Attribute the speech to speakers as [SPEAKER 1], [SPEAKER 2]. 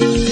[SPEAKER 1] away.